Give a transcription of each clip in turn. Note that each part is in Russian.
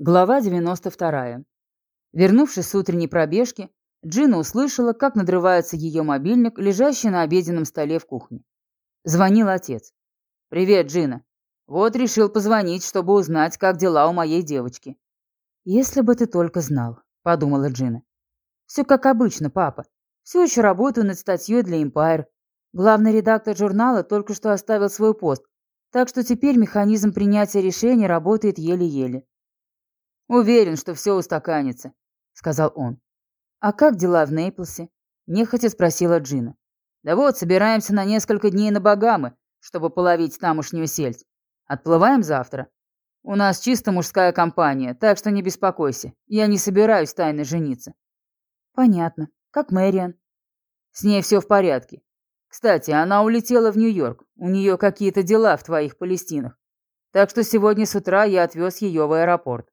Глава 92. Вернувшись с утренней пробежки, Джина услышала, как надрывается ее мобильник, лежащий на обеденном столе в кухне. Звонил отец. «Привет, Джина. Вот решил позвонить, чтобы узнать, как дела у моей девочки». «Если бы ты только знал», — подумала Джина. «Все как обычно, папа. Все еще работаю над статьей для Empire. Главный редактор журнала только что оставил свой пост, так что теперь механизм принятия решений работает еле-еле. «Уверен, что все устаканится», — сказал он. «А как дела в Нейплсе?» — нехотя спросила Джина. «Да вот, собираемся на несколько дней на Багамы, чтобы половить тамошнюю сельдь. Отплываем завтра. У нас чисто мужская компания, так что не беспокойся. Я не собираюсь тайно жениться». «Понятно. Как Мэриан?» «С ней все в порядке. Кстати, она улетела в Нью-Йорк. У нее какие-то дела в твоих Палестинах. Так что сегодня с утра я отвез ее в аэропорт.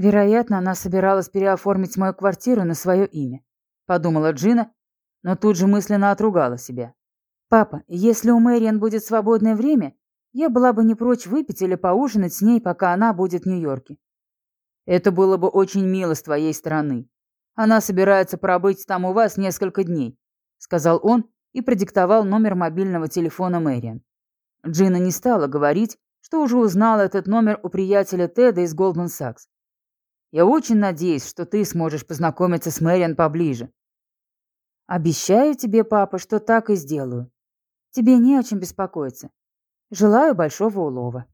Вероятно, она собиралась переоформить мою квартиру на свое имя, подумала Джина, но тут же мысленно отругала себя. Папа, если у Мэриан будет свободное время, я была бы не прочь выпить или поужинать с ней, пока она будет в Нью-Йорке. Это было бы очень мило с твоей стороны. Она собирается пробыть там у вас несколько дней, сказал он и продиктовал номер мобильного телефона Мэриан. Джина не стала говорить, что уже узнала этот номер у приятеля Теда из Goldman Sachs. Я очень надеюсь, что ты сможешь познакомиться с Мэриан поближе. Обещаю тебе, папа, что так и сделаю. Тебе не о чем беспокоиться. Желаю большого улова.